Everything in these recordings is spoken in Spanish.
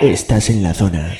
Estás en la zona.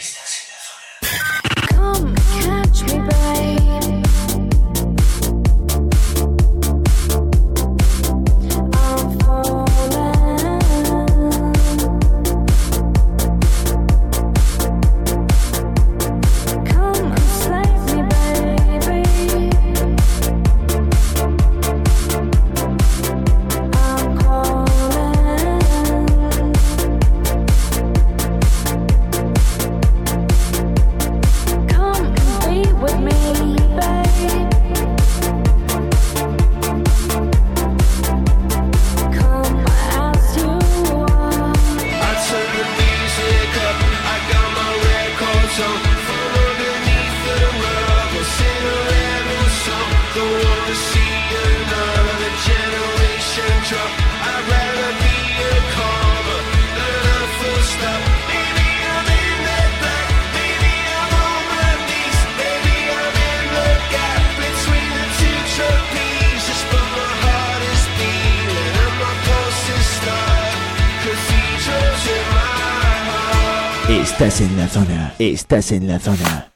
Estás en la zona.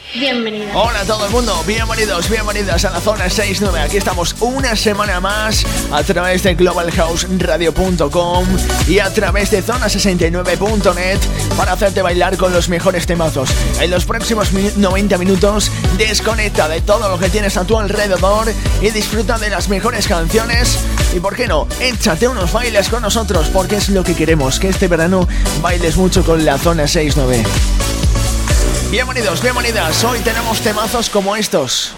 Bienvenido. Hola a todo el mundo, bienvenidos, bienvenidas a la zona 69. Aquí estamos una semana más a través de globalhouseradio.com y a través de zona69.net para hacerte bailar con los mejores temazos. En los próximos 90 minutos, desconecta de todo lo que tienes a tu alrededor y disfruta de las mejores canciones. Y por qué no, échate unos bailes con nosotros porque es lo que queremos, que este verano bailes mucho con la zona 69. Bienvenidos, bienvenidas. Hoy tenemos temazos como estos.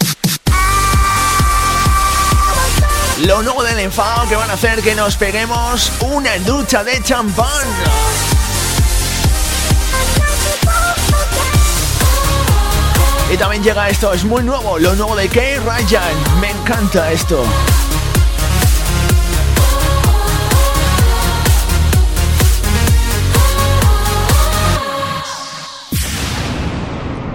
Lo nuevo del enfado que van a hacer que nos peguemos una ducha de champán. Y también llega esto, es muy nuevo, lo nuevo de Kay Ryan. Me encanta esto.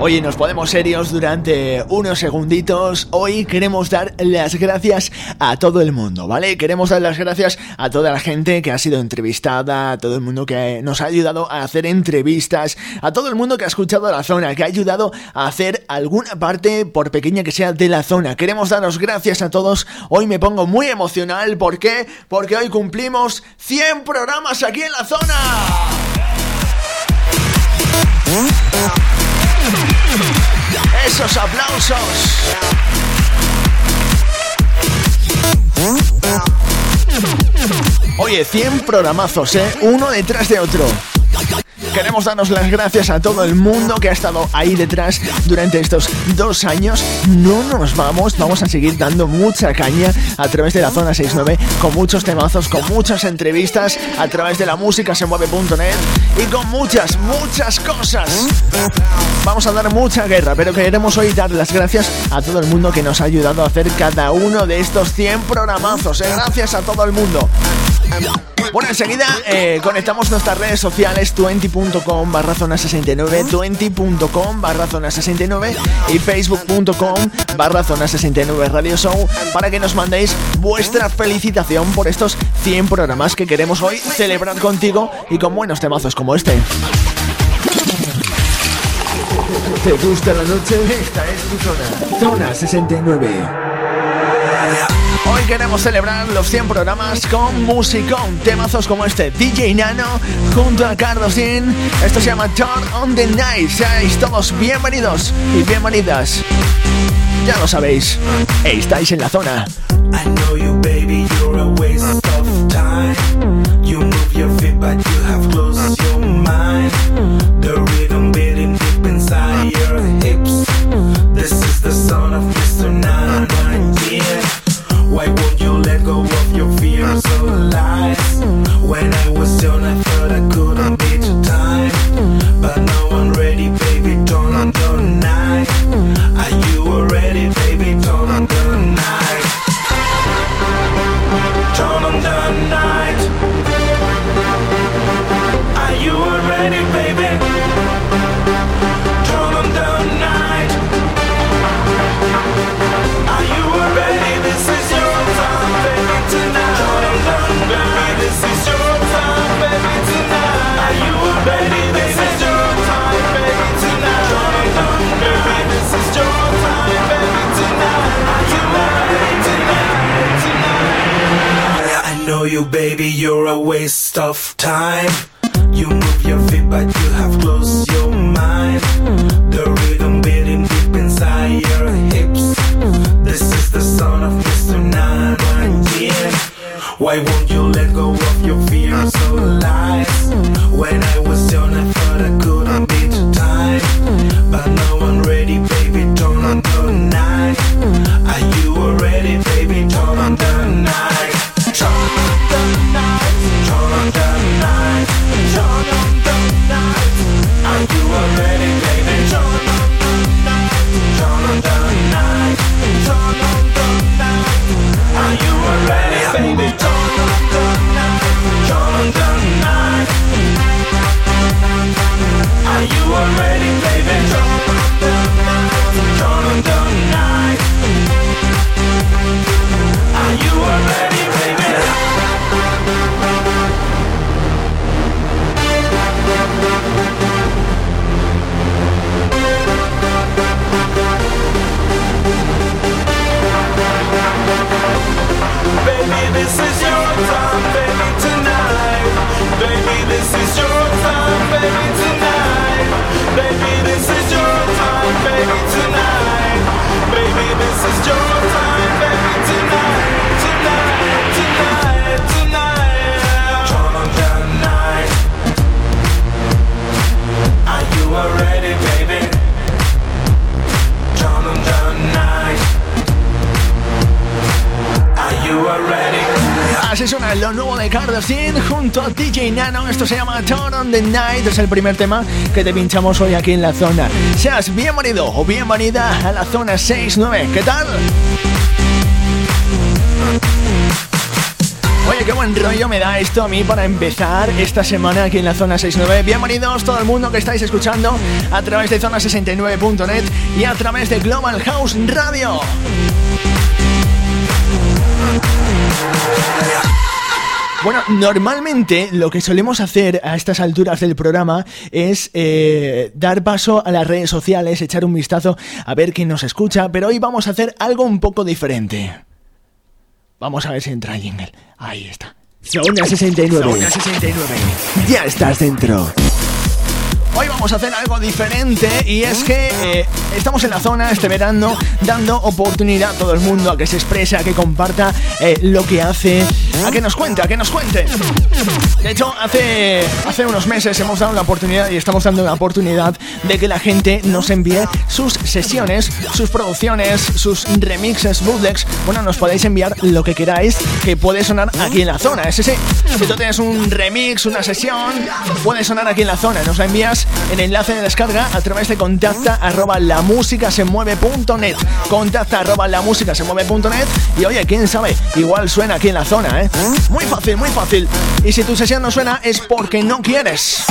Oye, nos podemos serios durante unos segunditos. Hoy queremos dar las gracias a todo el mundo, ¿vale? Queremos dar las gracias a toda la gente que ha sido entrevistada, a todo el mundo que nos ha ayudado a hacer entrevistas, a todo el mundo que ha escuchado la zona, que ha ayudado a hacer alguna parte, por pequeña que sea, de la zona. Queremos daros gracias a todos. Hoy me pongo muy emocional. ¿Por qué? Porque hoy cumplimos 100 programas aquí en la zona. Esos aplausos. Oye, 100 programazos, ¿eh? Uno detrás de otro. Queremos darnos las gracias a todo el mundo que ha estado ahí detrás durante estos dos años. No nos vamos, vamos a seguir dando mucha caña a través de la zona 69 con muchos temazos, con muchas entrevistas a través de la música se mueve.net y con muchas, muchas cosas. Vamos a dar mucha guerra, pero queremos hoy dar las gracias a todo el mundo que nos ha ayudado a hacer cada uno de estos 100 programazos. ¿eh? Gracias a todo el mundo. Bueno, enseguida eh, conectamos nuestras redes sociales 20.com barra zona 69, 20.com barra zona 69 y facebook.com barra zona 69 Radio Show para que nos mandéis vuestra felicitación por estos 100 programas que queremos hoy celebrar contigo y con buenos temazos como este. ¿Te gusta la noche? Esta es tu zona. Zona 69. Queremos celebrar los 100 programas con musicón, temazos como este, DJ Nano junto a Carlos In. Esto se llama Turn on the Night. Seáis todos bienvenidos y bienvenidas. Ya lo sabéis, estáis en la zona. I know you, baby, you're a waste of time. You move your feet, but you on the Night. Es el primer tema que te pinchamos hoy aquí en la zona. Seas bienvenido o bienvenida a la zona 69. ¿Qué tal? Oye, qué buen rollo me da esto a mí para empezar esta semana aquí en la zona 69. Bienvenidos todo el mundo que estáis escuchando a través de zona69.net y a través de Global House Radio. Bueno, normalmente lo que solemos hacer a estas alturas del programa es eh, dar paso a las redes sociales, echar un vistazo a ver quién nos escucha, pero hoy vamos a hacer algo un poco diferente. Vamos a ver si entra el jingle. Ahí está. Zona 69. Zona 69. Ya estás dentro. Hoy vamos a hacer algo diferente y es que eh, estamos en la zona este verano dando oportunidad a todo el mundo a que se exprese, a que comparta eh, lo que hace, a que nos cuente, a que nos cuente. De hecho, hace, hace unos meses hemos dado la oportunidad y estamos dando la oportunidad de que la gente nos envíe sus sesiones, sus producciones, sus remixes, bootlegs. Bueno, nos podéis enviar lo que queráis que puede sonar aquí en la zona. Es ese, si tú tienes un remix, una sesión, puede sonar aquí en la zona. Nos la envías el enlace de descarga a través de contacta arroba la música se. Contacta arroba la música se mueve.net y oye, quién sabe, igual suena aquí en la zona, ¿eh? Muy fácil, muy fácil. Y si tu sesión no suena es porque no quieres.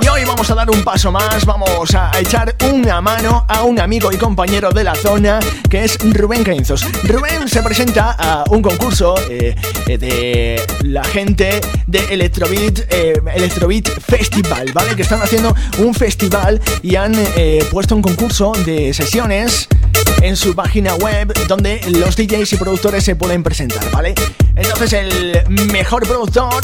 Y hoy vamos a dar un paso más, vamos a echar una mano a un amigo y compañero de la zona que es Rubén Cainzos. Rubén se presenta a un concurso eh, eh, de la gente de Electrobeat, eh, Electrobeat Festival, ¿vale? Que están haciendo un festival y han puesto un concurso de sesiones en su página web donde los DJs y productores se pueden presentar, ¿vale? Entonces el mejor productor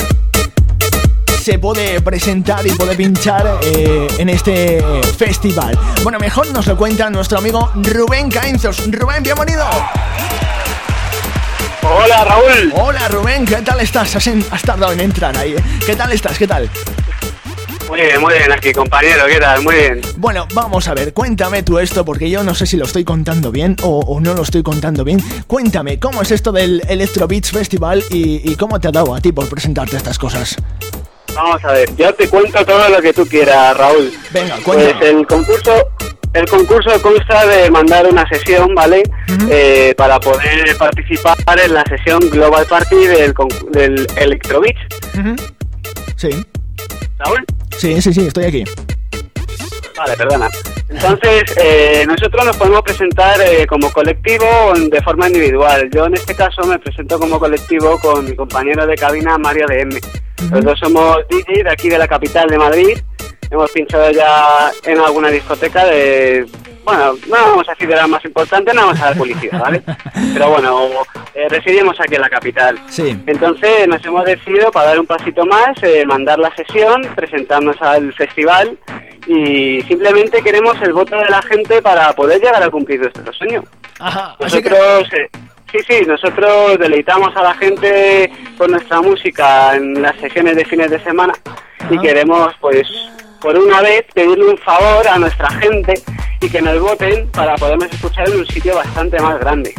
se puede presentar y puede pinchar eh, en este festival. Bueno, mejor nos lo cuenta nuestro amigo Rubén Cainzos. Rubén, bienvenido. Hola Raúl. Hola Rubén, ¿qué tal estás? Has, tardado en entrar ahí. ¿eh? ¿Qué tal estás? ¿Qué tal? Muy bien, muy bien aquí, compañero, ¿qué tal? Muy bien. Bueno, vamos a ver, cuéntame tú esto, porque yo no sé si lo estoy contando bien o, no lo estoy contando bien. Cuéntame, ¿cómo es esto del Electro Beats Festival y, y cómo te ha dado a ti por presentarte estas cosas? Vamos a ver, yo te cuento todo lo que tú quieras, Raúl. Venga, cuéntame. Pues el concurso, el concurso consta de mandar una sesión, ¿vale? Eh, para poder participar en la sesión Global Party del, del Electro Beach. Sí. ¿Raúl? Sí, sí, sí, estoy aquí. Vale, perdona. Entonces, eh, nosotros nos podemos presentar eh, como colectivo o de forma individual. Yo en este caso me presento como colectivo con mi compañero de cabina, Mario DM. Los dos somos DJ de aquí de la capital de Madrid. Hemos pinchado ya en alguna discoteca de... Bueno, no vamos a decir de las más importantes, no vamos a dar publicidad, ¿vale? Pero bueno, eh, residimos aquí en la capital. Sí. Entonces nos hemos decidido, para dar un pasito más, mandar la sesión, presentarnos al festival y simplemente queremos el voto de la gente para poder llegar a cumplir nuestro sueño. Ajá, nosotros, eh, sí, sí, nosotros deleitamos a la gente con nuestra música en las sesiones de fines de semana y queremos, pues, por una vez pedirle un favor a nuestra gente y que nos voten para podernos escuchar en un sitio bastante más grande.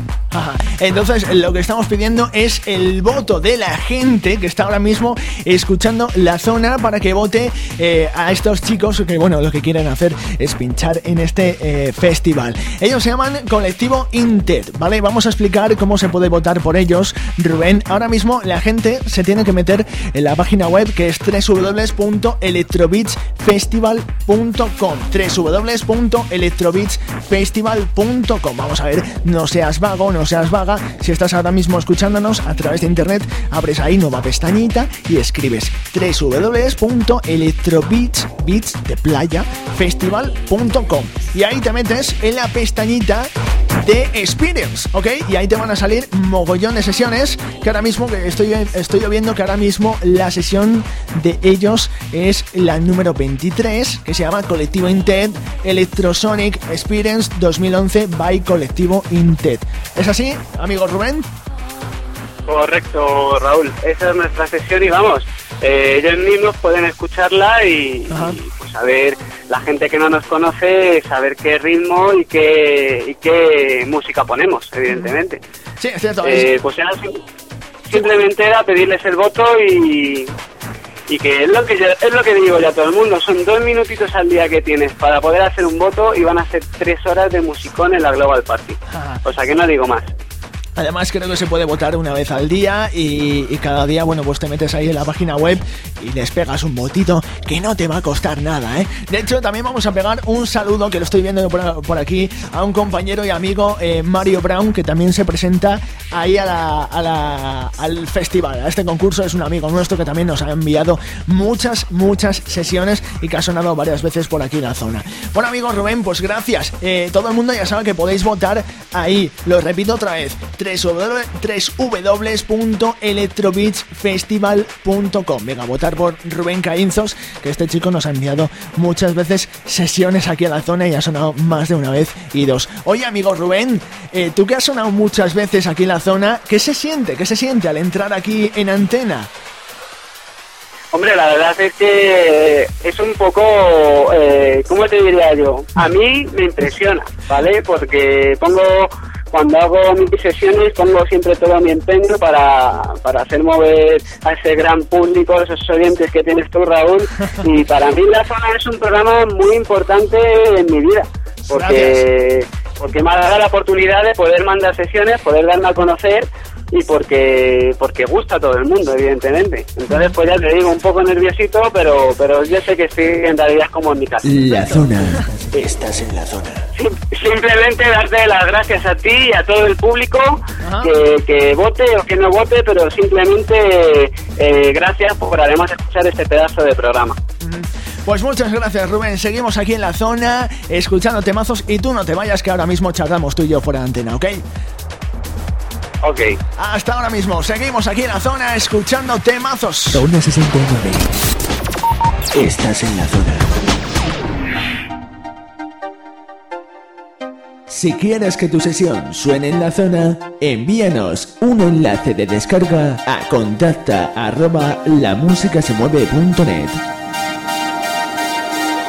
Entonces, lo que estamos pidiendo es el voto de la gente que está ahora mismo escuchando la zona para que vote eh, a estos chicos que, bueno, lo que quieren hacer es pinchar en este eh, festival. Ellos se llaman Colectivo Inted, ¿vale? Vamos a explicar cómo se puede votar por ellos. Rubén, ahora mismo la gente se tiene que meter en la página web que es www.electrobeatsfestival.com www.electrobeatsfestival.com Vamos a ver, no seas vago, no seas vaga, si estás ahora mismo escuchándonos a través de internet, abres ahí nueva pestañita y escribes www.electrobeats de playa y ahí te metes en la pestañita de Experience, ¿ok? Y ahí te van a salir mogollón de sesiones que ahora mismo que estoy, estoy viendo que ahora mismo la sesión de ellos es la número 23 que se llama Colectivo Inted Electrosonic Experience 2011 by Colectivo Inted. ¿Es así, amigo Rubén? Correcto, Raúl. Esa es nuestra sesión y vamos, eh, ellos mismos pueden escucharla y, pues a ver, la gente que no nos conoce, saber qué ritmo y qué, y qué música ponemos, evidentemente. Sí, es cierto. Eh, pues simplemente era pedirles el voto y, y que es lo que es lo que digo ya a todo el mundo son dos minutitos al día que tienes para poder hacer un voto y van a ser tres horas de musicón en la Global Party. O sea que no digo más Además creo que se puede votar una vez al día y, cada día, bueno, pues te metes ahí en la página web y les pegas un votito que no te va a costar nada, ¿eh? De hecho, también vamos a pegar un saludo que lo estoy viendo por, aquí a un compañero y amigo, eh, Mario Brown, que también se presenta ahí a la, al festival, a este concurso. Es un amigo nuestro que también nos ha enviado muchas, muchas sesiones y que ha sonado varias veces por aquí en la zona. Bueno, amigo Rubén, pues gracias. Eh, todo el mundo ya sabe que podéis votar ahí. Lo repito otra vez www.electrobeatsfestival.com. Venga, a votar por Rubén Caínzos, que este chico nos ha enviado muchas veces sesiones aquí a la zona y ha sonado más de una vez y dos. Oye, amigo Rubén, eh, tú que has sonado muchas veces aquí en la zona, ¿qué se siente? ¿Qué se siente al entrar aquí en antena? Hombre, la verdad es que es un poco, eh, ¿cómo te diría yo? A mí me impresiona, ¿vale? Porque pongo cuando hago mis sesiones pongo siempre todo mi empeño para, para hacer mover a ese gran público, esos oyentes que tienes tú, Raúl. Y para mí La Zona es un programa muy importante en mi vida, porque, porque me ha dado la oportunidad de poder mandar sesiones, poder darme a conocer y porque porque gusta a todo el mundo, evidentemente. Entonces, pues ya te digo, un poco nerviosito, pero pero yo sé que estoy en realidad como en mi casa. La zona. Estás en la zona. simplemente darte las gracias a ti y a todo el público que, que, vote o que no vote, pero simplemente eh, gracias por además escuchar este pedazo de programa. Pues muchas gracias Rubén, seguimos aquí en la zona escuchando temazos y tú no te vayas que ahora mismo charlamos tú y yo fuera de antena, ¿ok? Ok. Hasta ahora mismo, seguimos aquí en la zona escuchando temazos. Zona 69. Estás en la zona. Si quieres que tu sesión suene en la zona, envíanos un enlace de descarga a contacta arroba lamusicasemueve.net.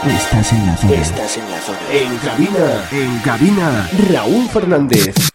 Estás en la zona. Estás en la zona. En cabina, en cabina, Raúl Fernández.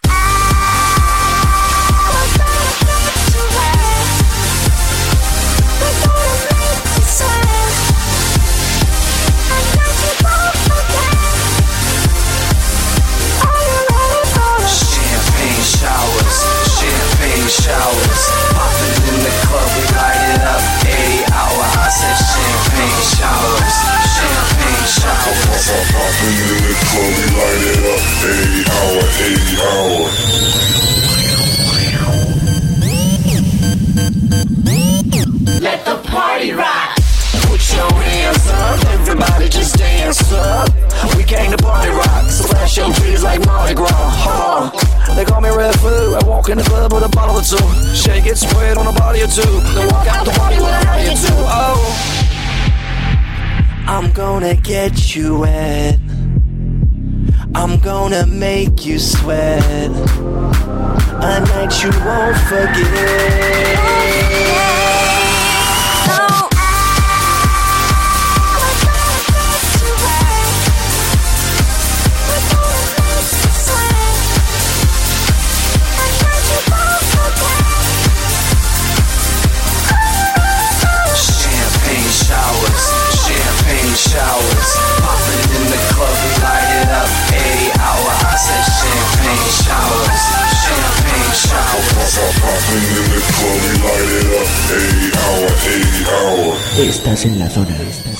Estás en la zona.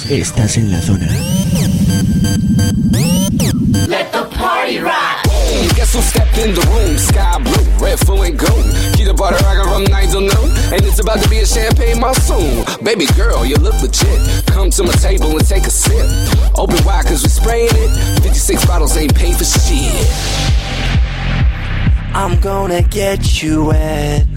Estás en la zona. Let the party rock. Guess who stepped in the room? Sky blue, red, full and gold. Keep the butter rockin' from night till noon. And it's about to be a champagne monsoon. Baby girl, you look legit. Come to my table and take a sip. Open wide, cause we spraying it. 56 bottles ain't paid for shit. I'm gonna get you wet.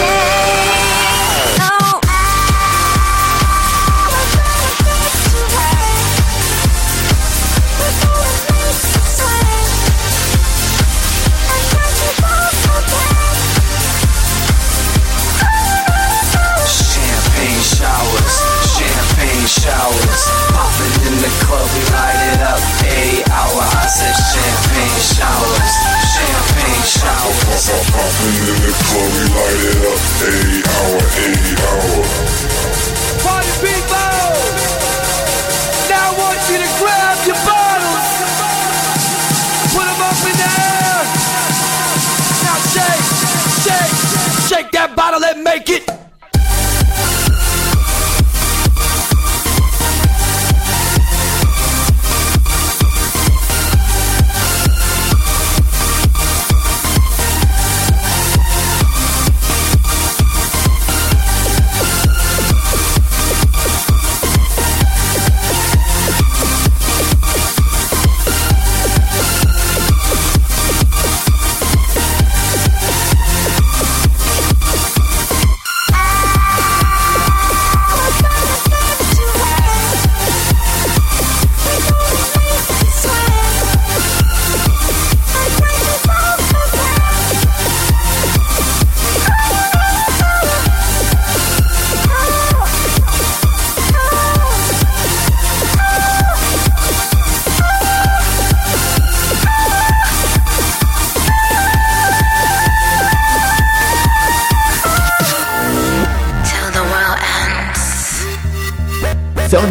myself popping in the club, we light it up. Eighty hour, eighty hour. Party people! Now I want you to grab your.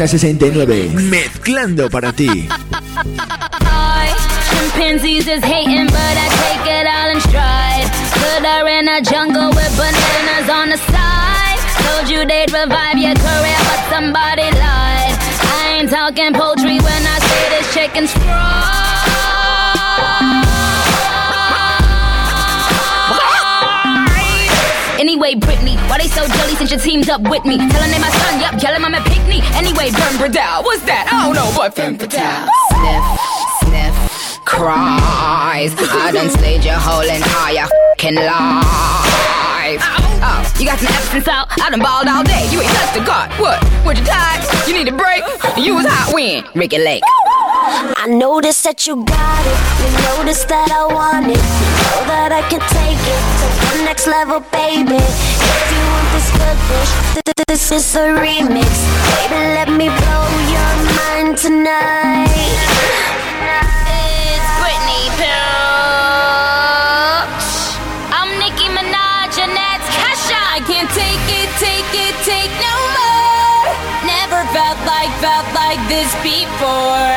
Zona 69, mezclando para ti. Chimpanzees is hating, but I take it all in stride. Put her in a jungle with bananas on the side. Told you they'd revive your career, but somebody lied. I ain't talking poultry when I say this chicken's fried. Up with me? Telling they my son, yep, yelling I'm a picnic. Anyway, Burn Bradell, what's that? I don't know, but Femme Fatale. Sniff, sniff, cries. I done slayed your whole entire fucking life. Oh, you got some Epsom salt? I done balled all day. You ain't touched a god. What? Would you die? You need a break? You was hot when? Ricky Lake. I noticed that you got it. You noticed that I want it. You know that I can take it to the next level, baby. If you want this good dish, th- th- this is a remix. Baby, let me blow your mind tonight. It's Britney Bitch. I'm Nicki Minaj and that's Kesha. I can't take it, take it, take no more. Never felt like, felt like this before.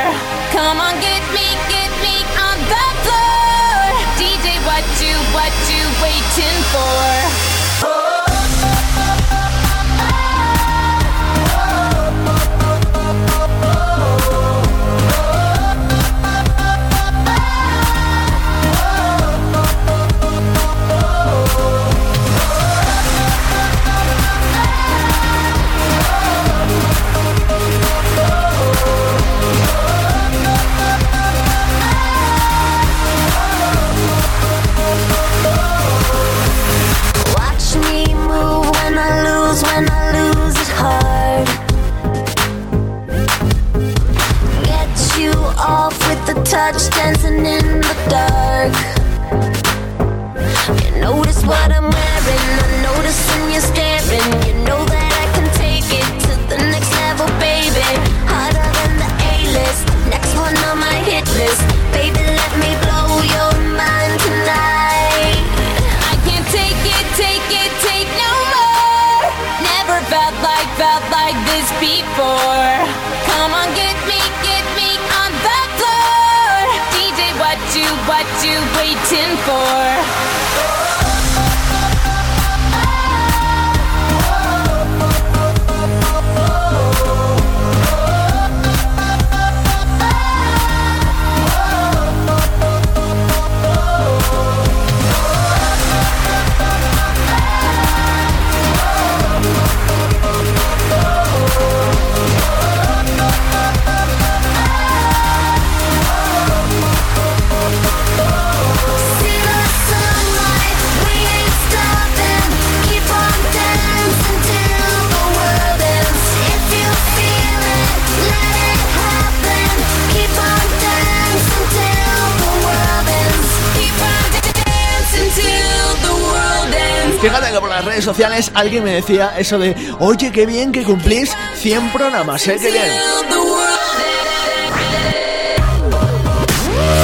Fíjate que por las redes sociales alguien me decía eso de, oye, qué bien que cumplís 100 programas, ¿eh? Qué bien. Till the world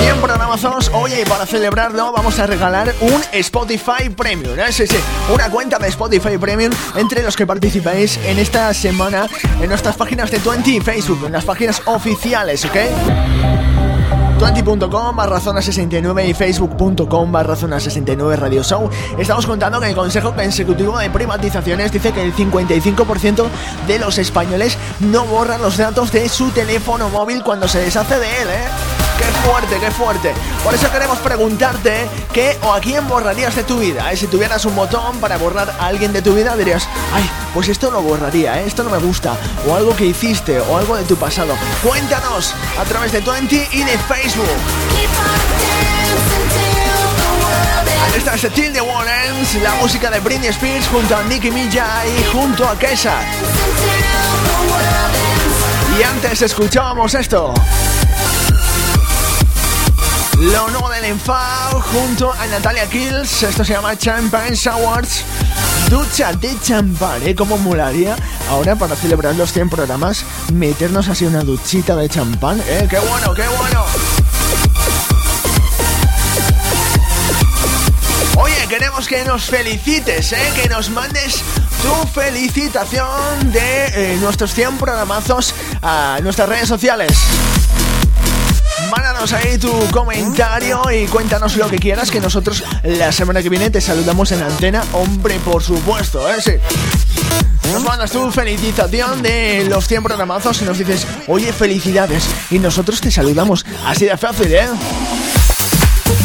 100 programazos, oye, y para celebrarlo vamos a regalar un Spotify Premium, ¿eh? Sí, sí, una cuenta de Spotify Premium entre los que participáis en esta semana en nuestras páginas de 20 y Facebook, en las páginas oficiales, ¿ok? 20.com barra zona 69 y facebook.com barra zona 69 radio show estamos contando que el Consejo Consecutivo de Privatizaciones dice que el 55% de los españoles no borran los datos de su teléfono móvil cuando se deshace de él, ¿eh? ¡Qué fuerte, qué fuerte! Por eso queremos preguntarte qué o a quién borrarías de tu vida. ¿eh? Si tuvieras un botón para borrar a alguien de tu vida, dirías, ay, pues esto lo borraría, ¿eh? esto no me gusta. O algo que hiciste, o algo de tu pasado. Cuéntanos a través de 20 y de Facebook. Esta es Till the World Ends, la música de Britney Spears junto a Nicki Minaj y junto a Kesha. Y antes escuchábamos esto. Lo nuevo del Enfado junto a Natalia Kills. Esto se llama Champagne Showers. Ducha de champán, ¿eh? ¿Cómo molaría ahora para celebrar los 100 programas meternos así una duchita de champán? ¿Eh? ¡Qué bueno, qué bueno! Oye, queremos que nos felicites, ¿eh? que nos mandes tu felicitación de eh, nuestros 100 programazos a nuestras redes sociales. Mándanos ahí tu comentario y cuéntanos lo que quieras, que nosotros la semana que viene te saludamos en antena. Hombre, por supuesto, ¿eh? Sí. Nos mandas tu felicitación de los 100 programazos y nos dices, oye, felicidades. Y nosotros te saludamos. Así de fácil, ¿eh?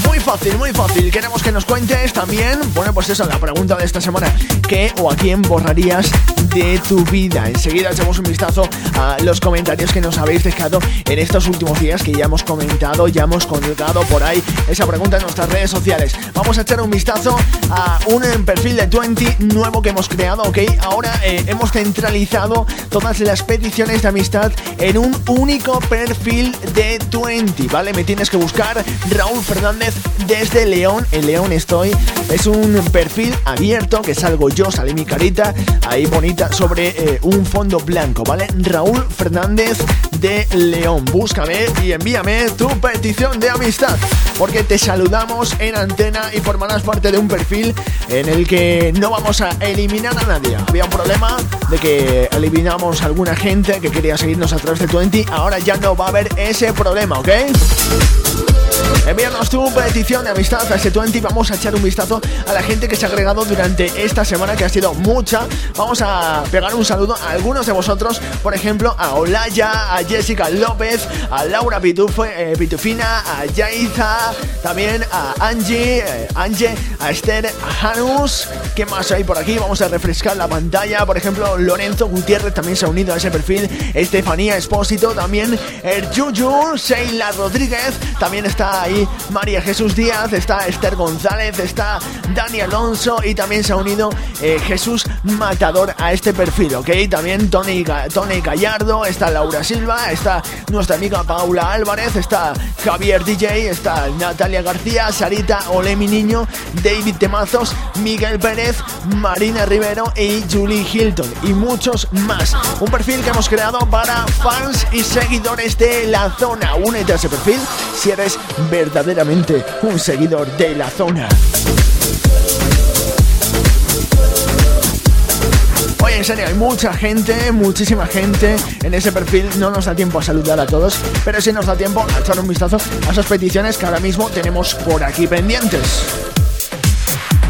Muy fácil, muy fácil. Queremos que nos cuentes también, bueno, pues eso, la pregunta de esta semana. ¿Qué o a quién borrarías de tu vida? Enseguida echamos un vistazo a los comentarios que nos habéis dejado en estos últimos días que ya hemos comentado, ya hemos colgado por ahí esa pregunta en nuestras redes sociales. Vamos a echar un vistazo a un perfil de 20 nuevo que hemos creado, ¿ok? Ahora eh, hemos centralizado todas las peticiones de amistad en un único perfil de 20, ¿vale? Me tienes que buscar Raúl Fernández desde León. En León estoy. Es un perfil abierto que salgo yo, sale mi carita ahí bonita sobre eh, un fondo blanco, ¿vale? Raúl Fernández de León. Búscame y envíame tu petición de amistad. Porque te saludamos en antena y formarás parte de un perfil en el que no vamos a eliminar a nadie. Había un problema de que eliminamos a alguna gente que quería seguirnos a través de 20. Ahora ya no va a haber ese problema, ¿ok? Envíanos tu petición de amistad a ese 20 vamos a echar un vistazo a la gente que se ha agregado durante esta semana que ha sido mucha. Vamos a pegar un saludo a algunos de vosotros, por ejemplo a Olaya, a Jessica López, a Laura eh, Pitufina, a Yaiza, también a Angie, eh, Angie, a Esther, a Hanus. ¿Qué más hay por aquí? Vamos a refrescar la pantalla. Por ejemplo, Lorenzo Gutiérrez también se ha unido a ese perfil. Estefanía Espósito, también el Juju, Sheila Rodríguez, también está ahí María Jesús Díaz, está Esther González, está Dani Alonso y también se ha unido eh, Jesús Matador a este perfil, ¿ok? También Tony, Tony Gallardo, está Laura Silva, está nuestra amiga Paula Álvarez, está Javier DJ, está Natalia García, Sarita Olemi Niño, David Temazos, Miguel Pérez, Marina Rivero y Julie Hilton y muchos más. Un perfil que hemos creado para fans y seguidores de la zona. Únete a ese perfil si eres verdaderamente un seguidor de la zona. Oye, en serio, hay mucha gente, muchísima gente en ese perfil. No nos da tiempo a saludar a todos, pero sí nos da tiempo a echar un vistazo a esas peticiones que ahora mismo tenemos por aquí pendientes.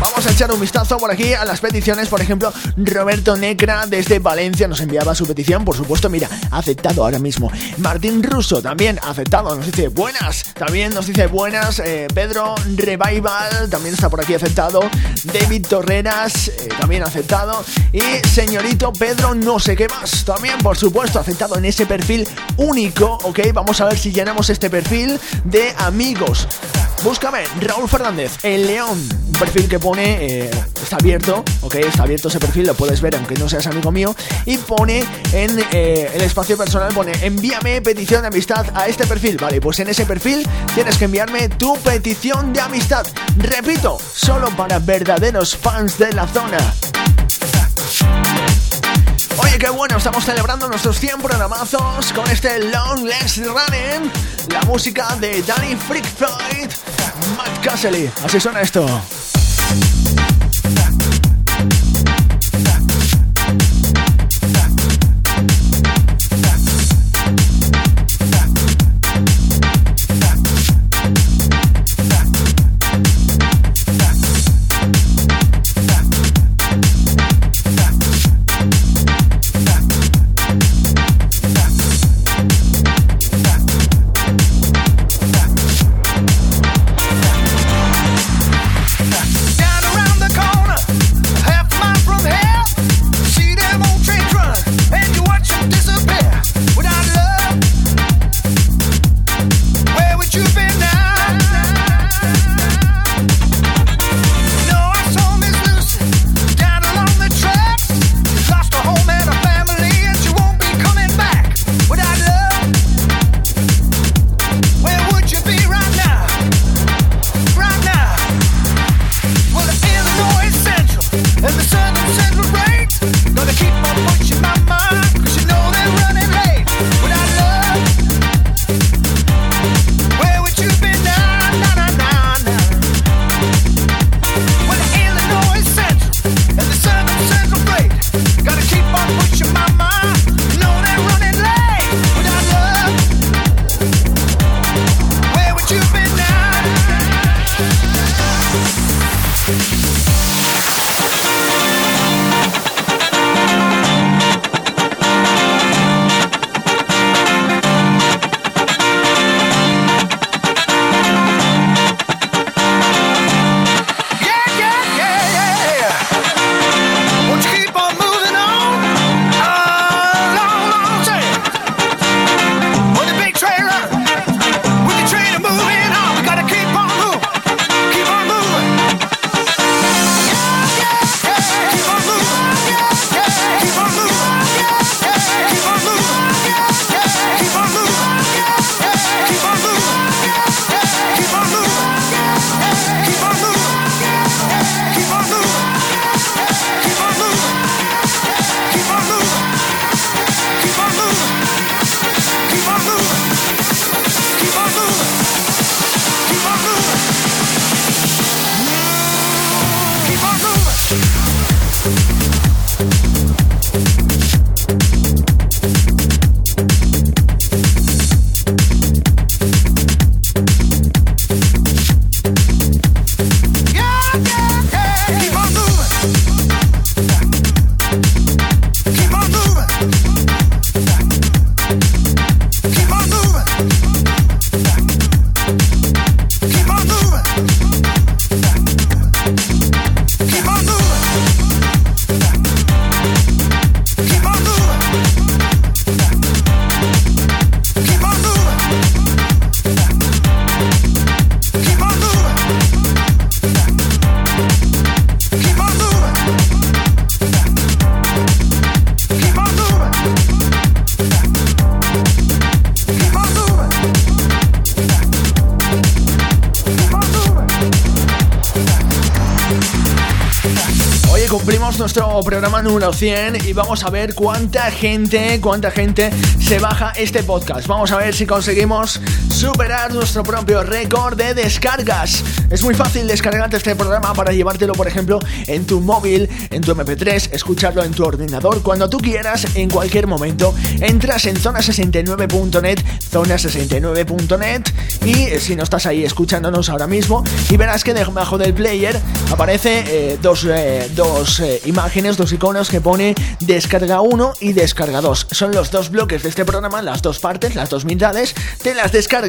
Vamos a echar un vistazo por aquí a las peticiones. Por ejemplo, Roberto Necra desde Valencia nos enviaba su petición. Por supuesto, mira, aceptado ahora mismo. Martín Russo también aceptado. Nos dice buenas. También nos dice buenas. Eh, Pedro Revival también está por aquí aceptado. David Torreras eh, también aceptado. Y señorito Pedro no sé qué más. También, por supuesto, aceptado en ese perfil único. Ok, vamos a ver si llenamos este perfil de amigos. Búscame, Raúl Fernández, el León. Un perfil que pone, eh, está abierto, ok, está abierto ese perfil, lo puedes ver aunque no seas amigo mío. Y pone en eh, el espacio personal, pone envíame petición de amistad a este perfil. Vale, pues en ese perfil tienes que enviarme tu petición de amistad. Repito, solo para verdaderos fans de la zona. Oye, qué bueno, estamos celebrando nuestros 100 programazos con este Long Legs Running, la música de Danny Freak Matt Castle. Así suena esto. Nuestro programa número 100 y vamos a ver cuánta gente, cuánta gente se baja este podcast. Vamos a ver si conseguimos superar nuestro propio récord de descargas. Es muy fácil descargarte este programa para llevártelo, por ejemplo, en tu móvil, en tu MP3, escucharlo en tu ordenador cuando tú quieras, en cualquier momento. Entras en zona69.net, zona69.net y si no estás ahí escuchándonos ahora mismo y verás que debajo del player aparece eh, dos, eh, dos eh, imágenes, dos iconos que pone descarga 1 y descarga 2. Son los dos bloques de este programa, las dos partes, las dos mitades, te las descargas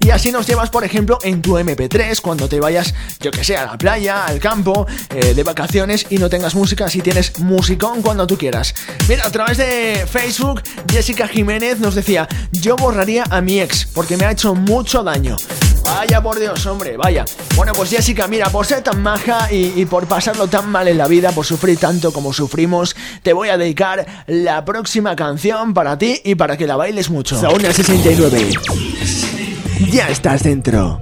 y así nos llevas, por ejemplo, en tu MP3 cuando te vayas, yo que sé, a la playa, al campo, de vacaciones y no tengas música, si tienes musicón cuando tú quieras. Mira, a través de Facebook, Jessica Jiménez nos decía, yo borraría a mi ex porque me ha hecho mucho daño. Vaya por Dios, hombre, vaya. Bueno, pues Jessica, mira, por ser tan maja y, por pasarlo tan mal en la vida, por sufrir tanto como sufrimos, te voy a dedicar la próxima canción para ti y para que la bailes mucho. Sauna 69. Ya estás dentro.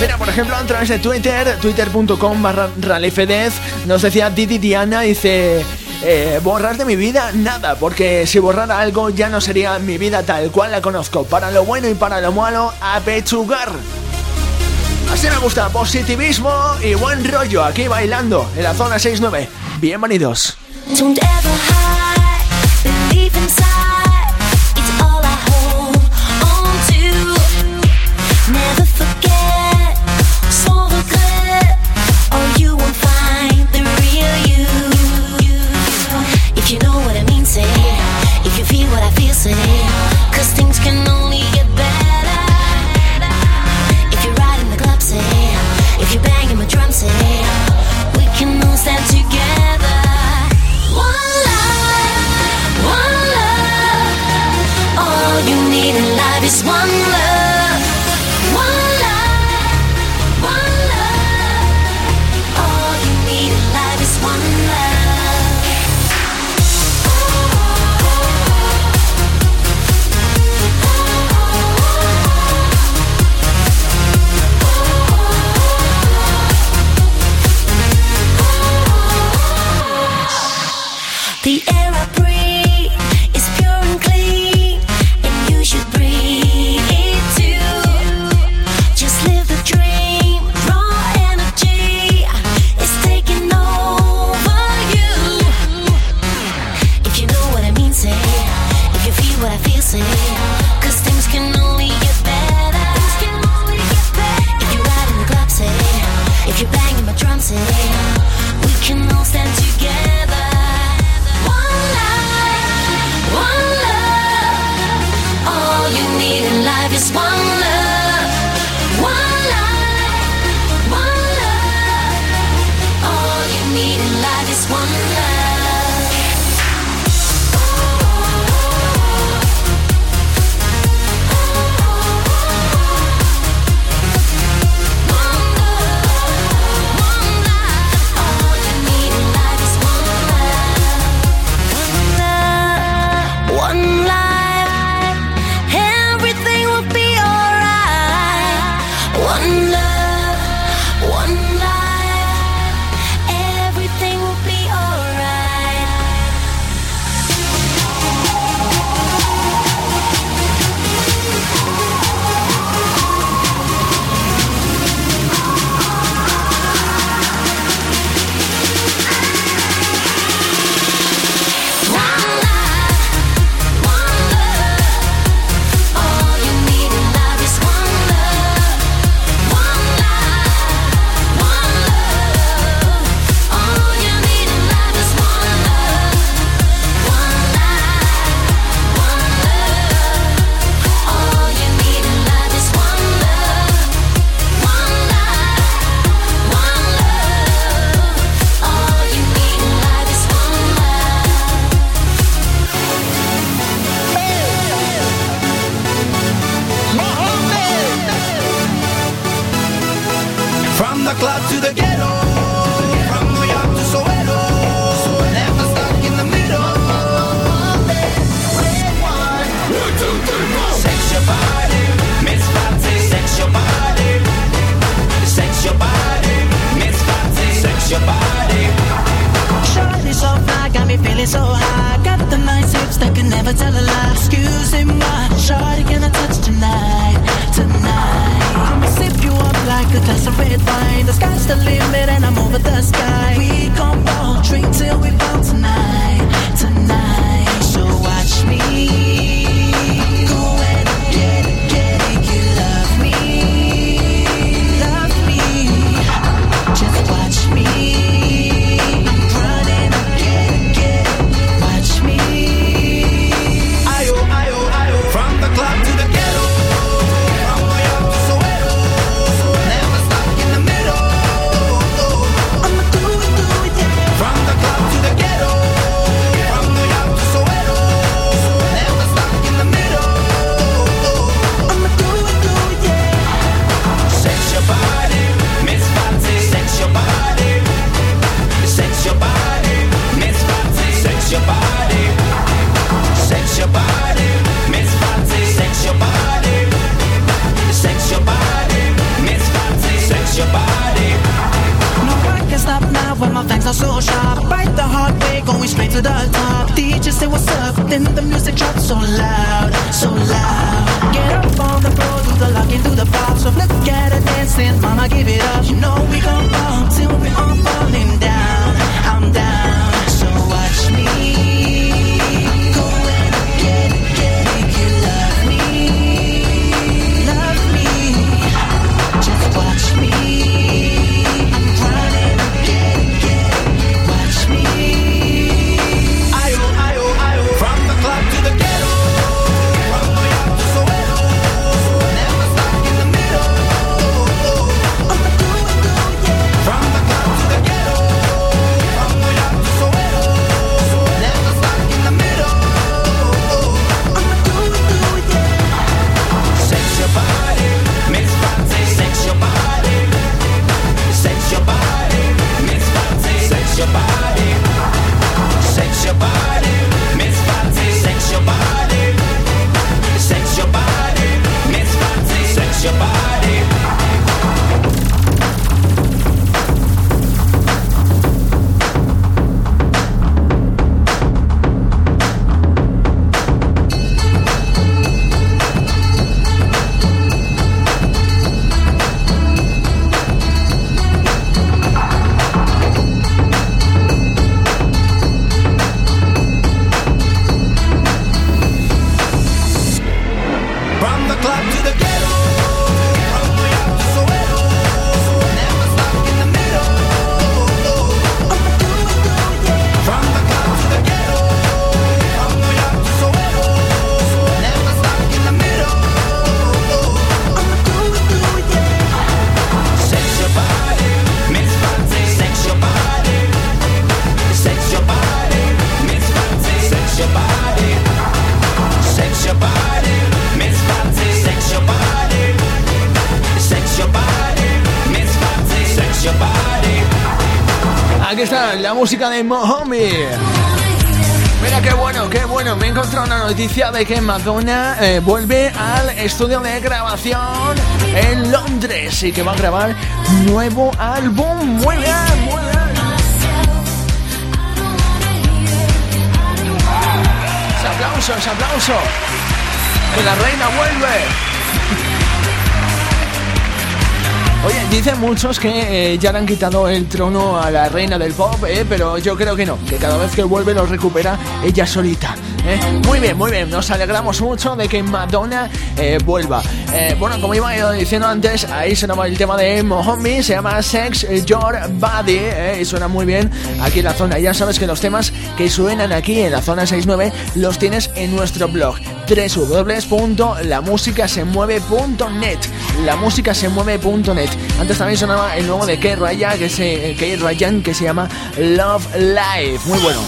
Mira, por ejemplo, a través de Twitter, twitter.com barra ralefedez, nos decía Didi Diana, dice... Eh, borrar de mi vida nada, porque si borrara algo ya no sería mi vida tal cual la conozco. Para lo bueno y para lo malo, a pechugar. Así me gusta, positivismo y buen rollo aquí bailando en la zona 69. Bienvenidos. Música de Mohomi. Mira qué bueno, qué bueno. Me encontrado una noticia de que Madonna eh, vuelve al estudio de grabación en Londres y que va a grabar nuevo álbum. Muy bien, muy bien. Ese aplauso, ese aplauso. Que la reina vuelve. Oye, dicen muchos que eh, ya le han quitado el trono a la reina del pop, eh, pero yo creo que no, que cada vez que vuelve lo recupera ella solita. Eh. Muy bien, muy bien, nos alegramos mucho de que Madonna vuelva. bueno, como iba diciendo antes, ahí sonaba el tema de Mohomi, se llama Sex Your Body, y suena muy bien aquí en la zona. Ya sabes que los temas que suenan aquí en la zona 69 los tienes en nuestro blog www.lamusicasemueve.net lamusicasemueve.net antes también sonaba el nuevo de Kay Ryan que se, Ryan que se llama Love Life muy bueno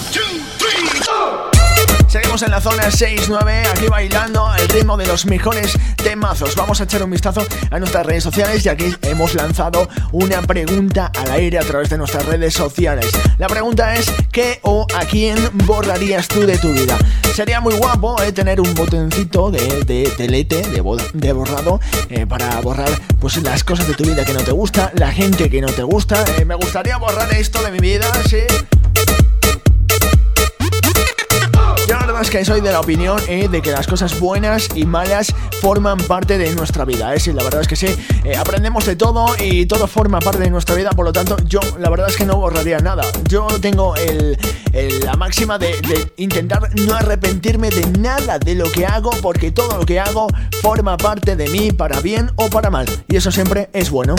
Seguimos en la zona 6-9, aquí bailando al ritmo de los mejores temazos. Vamos a echar un vistazo a nuestras redes sociales y aquí hemos lanzado una pregunta al aire a través de nuestras redes sociales. La pregunta es, ¿qué o a quién borrarías tú de tu vida? Sería muy guapo eh, tener un botoncito de, de telete, de, de borrado, eh, para borrar pues, las cosas de tu vida que no te gusta, la gente que no te gusta. Eh, me gustaría borrar esto de mi vida, sí. Que soy de la opinión eh, de que las cosas buenas y malas forman parte de nuestra vida. ¿eh? Sí, la verdad es que sí. Eh, aprendemos de todo y todo forma parte de nuestra vida. Por lo tanto, yo la verdad es que no borraría nada. Yo tengo la máxima de, de intentar no arrepentirme de nada de lo que hago porque todo lo que hago forma parte de mí para bien o para mal. Y eso siempre es bueno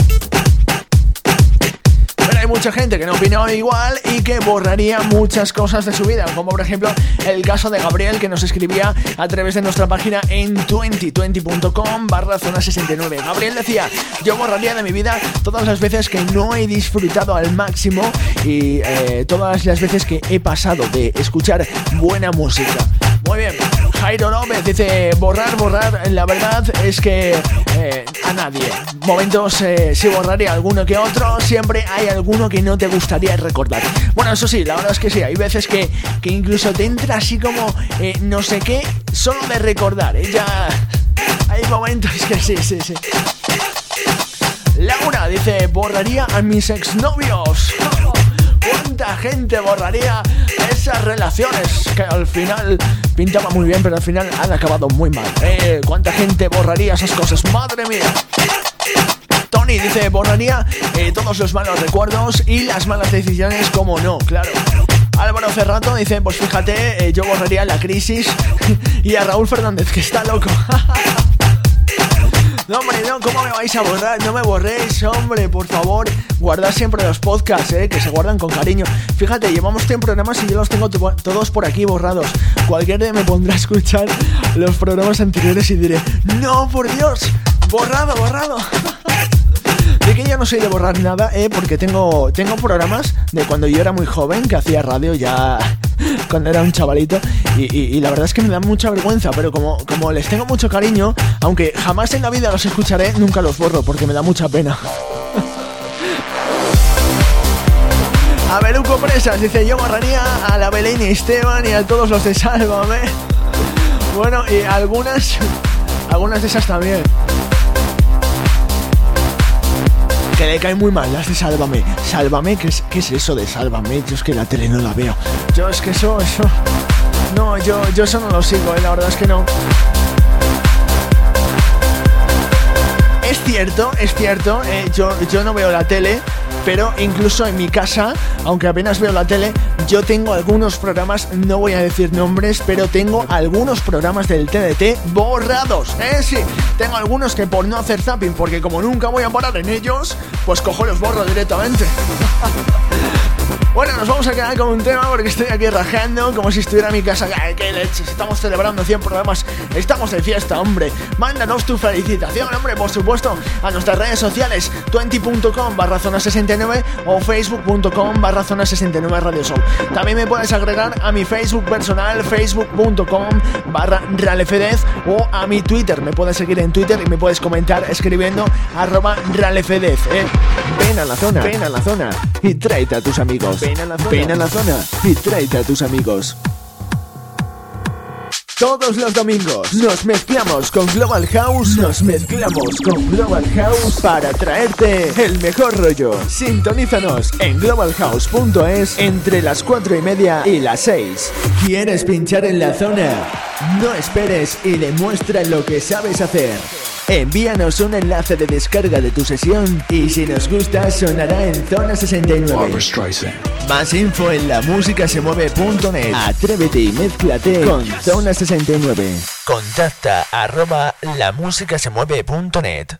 hay mucha gente que no opina igual y que borraría muchas cosas de su vida, como por ejemplo el caso de Gabriel que nos escribía a través de nuestra página en 2020.com barra zona 69. Gabriel decía, yo borraría de mi vida todas las veces que no he disfrutado al máximo y eh, todas las veces que he pasado de escuchar buena música. Muy bien, Jairo López dice borrar, borrar, la verdad es que eh, a nadie. Momentos eh, borraría alguno que otro, siempre hay alguno que no te gustaría recordar. Bueno, eso sí, la verdad es que sí, hay veces que, incluso te entra así como eh, no sé qué, solo de recordar. Ya hay momentos que sí, sí, sí. Laura dice, borraría a mis exnovios. ¿Cuánta gente borraría esas relaciones que al final pintaba muy bien, pero al final han acabado muy mal? Eh, ¿Cuánta gente borraría esas cosas? ¡Madre mía! Tony dice, borraría eh, todos los malos recuerdos y las malas decisiones, como no, claro. Álvaro Ferrato dice, pues fíjate, eh, yo borraría la crisis y a Raúl Fernández, que está loco. No, hombre, ¿cómo me vais a borrar? No me borréis, hombre, por favor. Guardad siempre los podcasts, eh, que se guardan con cariño. Fíjate, llevamos 100 programas y yo los tengo todos por aquí borrados. Cualquier día me pondrá a escuchar los programas anteriores y diré, no, por Dios, borrado, borrado. Que yo no soy de borrar nada, eh, porque tengo, tengo programas de cuando yo era muy joven, que hacía radio ya cuando era un chavalito, y, la verdad es que me da mucha vergüenza, pero como, como les tengo mucho cariño, aunque jamás en la vida los escucharé, nunca los borro, porque me da mucha pena. A ver, Uco Presas dice: Yo borraría a la Belén y Esteban y a todos los de Sálvame. Bueno, y algunas, algunas de esas también que le caen muy mal las de Sálvame. Sálvame, ¿qué es, ¿qué es eso de Sálvame? Yo es que la tele no la veo. Yo es que eso, eso... No, yo, yo eso no lo sigo, eh, la verdad es que no. Es cierto, es cierto, eh, yo, yo no veo la tele, pero incluso en mi casa, aunque apenas veo la tele, yo tengo algunos programas, no voy a decir nombres, pero tengo algunos programas del TDT borrados, ¿eh? Sí, tengo algunos que por no hacer zapping, porque como nunca voy a parar en ellos, pues cojo los borro directamente. Bueno, nos vamos a quedar con un tema porque estoy aquí rajando como si estuviera en mi casa. ¡Qué leches! Estamos celebrando 100 programas. Estamos de fiesta, hombre. Mándanos tu felicitación, hombre, por supuesto, a nuestras redes sociales 20.com barra zona 69 o facebook.com barra zona 69 Radio Show. También me puedes agregar a mi Facebook personal, facebook.com barra ralefedez o a mi Twitter. Me puedes seguir en Twitter y me puedes comentar escribiendo arroba ralefedez. ¿eh? Ven a la zona, ven a la zona y tráete a tus amigos. Ven a la zona, ven a la zona y tráete a tus amigos. Todos los domingos nos mezclamos con Global House, nos mezclamos con Global House para traerte el mejor rollo. Sintonízanos en globalhouse.es entre las 4 y media y las 6. ¿Quieres pinchar en la zona? No esperes y demuestra lo que sabes hacer. Envíanos un enlace de descarga de tu sesión y si nos gusta sonará en Zona 69. Más info en la lamusicasemueve.net. Atrévete y mézclate con Zona 69. Contacta arroba lamusicasemueve.net.